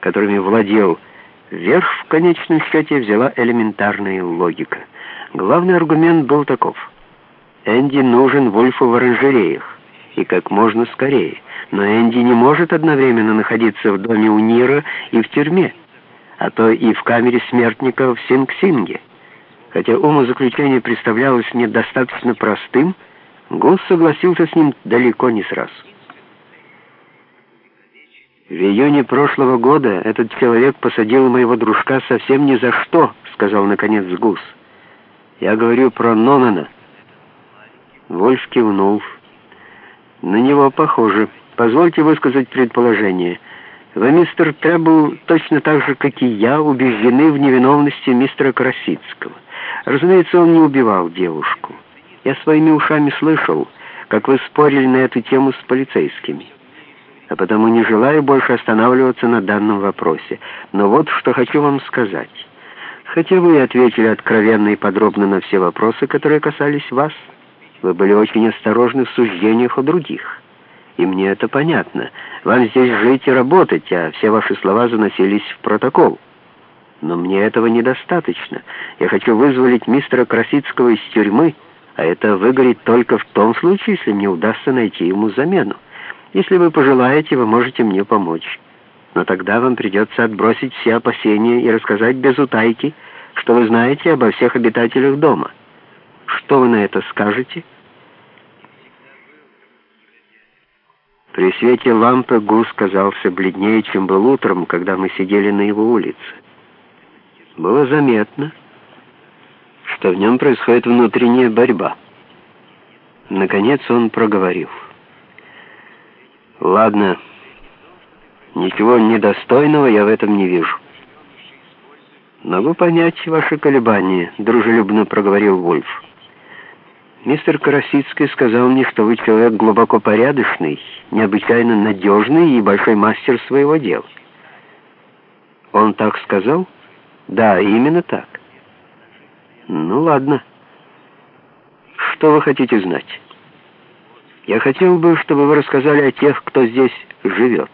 которыми владел, верх в конечном счете взяла элементарная логика. Главный аргумент был таков. Энди нужен Вольфу в оранжереях, и как можно скорее. Но Энди не может одновременно находиться в доме у Нира и в тюрьме, а то и в камере смертника в Синг-Синге. Хотя умозаключение представлялось мне достаточно простым, Гус согласился с ним далеко не сразу. «В июне прошлого года этот человек посадил моего дружка совсем ни за что», — сказал наконец Гус. «Я говорю про Нонана». Вольф кивнул. «На него похоже. Позвольте высказать предположение. Вы, мистер Требл, точно так же, как и я, убеждены в невиновности мистера Красицкого. Разумеется, он не убивал девушку. Я своими ушами слышал, как вы спорили на эту тему с полицейскими» а потому не желаю больше останавливаться на данном вопросе. Но вот что хочу вам сказать. Хотя вы ответили откровенно и подробно на все вопросы, которые касались вас, вы были очень осторожны в суждениях о других. И мне это понятно. Вам здесь жить и работать, а все ваши слова заносились в протокол. Но мне этого недостаточно. Я хочу вызволить мистера Красицкого из тюрьмы, а это выгорит только в том случае, если мне удастся найти ему замену. Если вы пожелаете, вы можете мне помочь. Но тогда вам придется отбросить все опасения и рассказать без утайки, что вы знаете обо всех обитателях дома. Что вы на это скажете?» При свете лампы Гус казался бледнее, чем был утром, когда мы сидели на его улице. Было заметно, что в нем происходит внутренняя борьба. Наконец он проговорил. Ладно, ничего недостойного я в этом не вижу. Могу понять ваши колебания, дружелюбно проговорил Вольф. Мистер Карасицкий сказал мне, что вы человек глубоко порядочный, необычайно надежный и большой мастер своего дела. Он так сказал? Да, именно так. Ну ладно. Что вы хотите знать? Я хотел бы, чтобы вы рассказали о тех, кто здесь живет.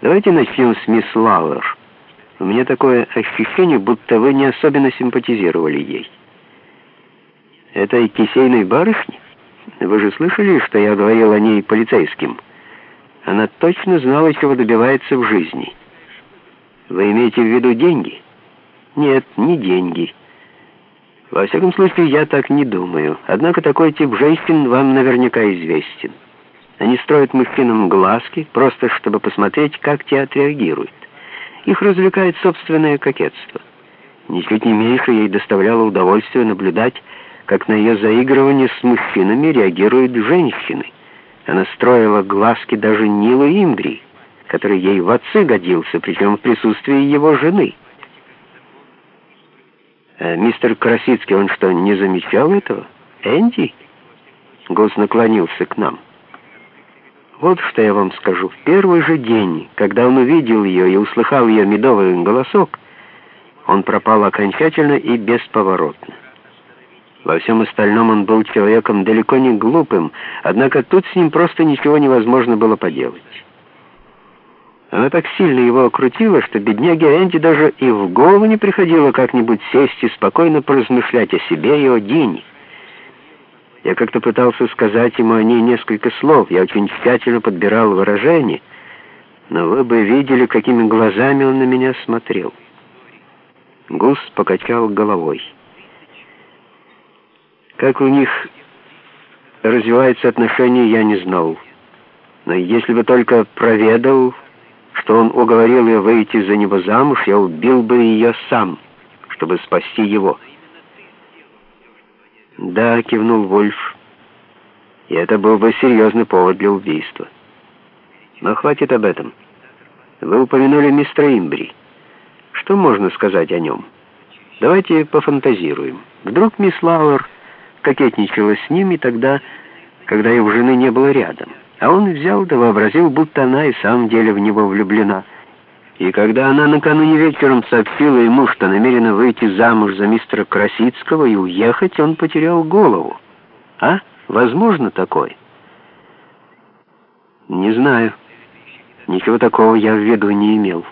Давайте начнем с мисс Лауэр. У меня такое ощущение, будто вы не особенно симпатизировали ей. Этой кисейной барышне? Вы же слышали, что я говорил о ней полицейским? Она точно знала, чего добивается в жизни. Вы имеете в виду деньги? Нет, не деньги. Во всяком случае, я так не думаю. Однако такой тип женщин вам наверняка известен. Они строят мужчинам глазки, просто чтобы посмотреть, как те отреагируют. Их развлекает собственное кокетство. Ничуть не меньше ей доставляло удовольствие наблюдать, как на ее заигрывание с мужчинами реагируют женщины. Она строила глазки даже Нилу Имбри, который ей в отцы годился, причем в присутствии его жены. А мистер Красицкий, он что, не замечал этого? Энди? Гос наклонился к нам. Вот что я вам скажу. В первый же день, когда он увидел ее и услыхал ее медовый голосок, он пропал окончательно и бесповоротно. Во всем остальном он был человеком далеко не глупым, однако тут с ним просто ничего невозможно было поделать. Она так сильно его окрутила, что бедняге Энди даже и в голову не приходило как-нибудь сесть и спокойно поразмышлять о себе и о Дине. Я как-то пытался сказать ему о ней несколько слов, я очень тщательно подбирал выражения, но вы бы видели, какими глазами он на меня смотрел. Гус покачал головой. Как у них развиваются отношения, я не знал. Но если бы только проведал что он уговорил ее выйти за него замуж, я убил бы ее сам, чтобы спасти его. «Да», — кивнул Вольф, — «и это был бы серьезный повод для убийства. Но хватит об этом. Вы упомянули мистера Имбри. Что можно сказать о нем? Давайте пофантазируем. Вдруг мисс Лауэр кокетничала с ним и тогда, когда его жены не было рядом». А он взял да вообразил, будто она и в самом деле в него влюблена. И когда она накануне вечером сообщила ему, что намерена выйти замуж за мистера Красицкого и уехать, он потерял голову. А? Возможно такое? Не знаю. Ничего такого я в виду не имел.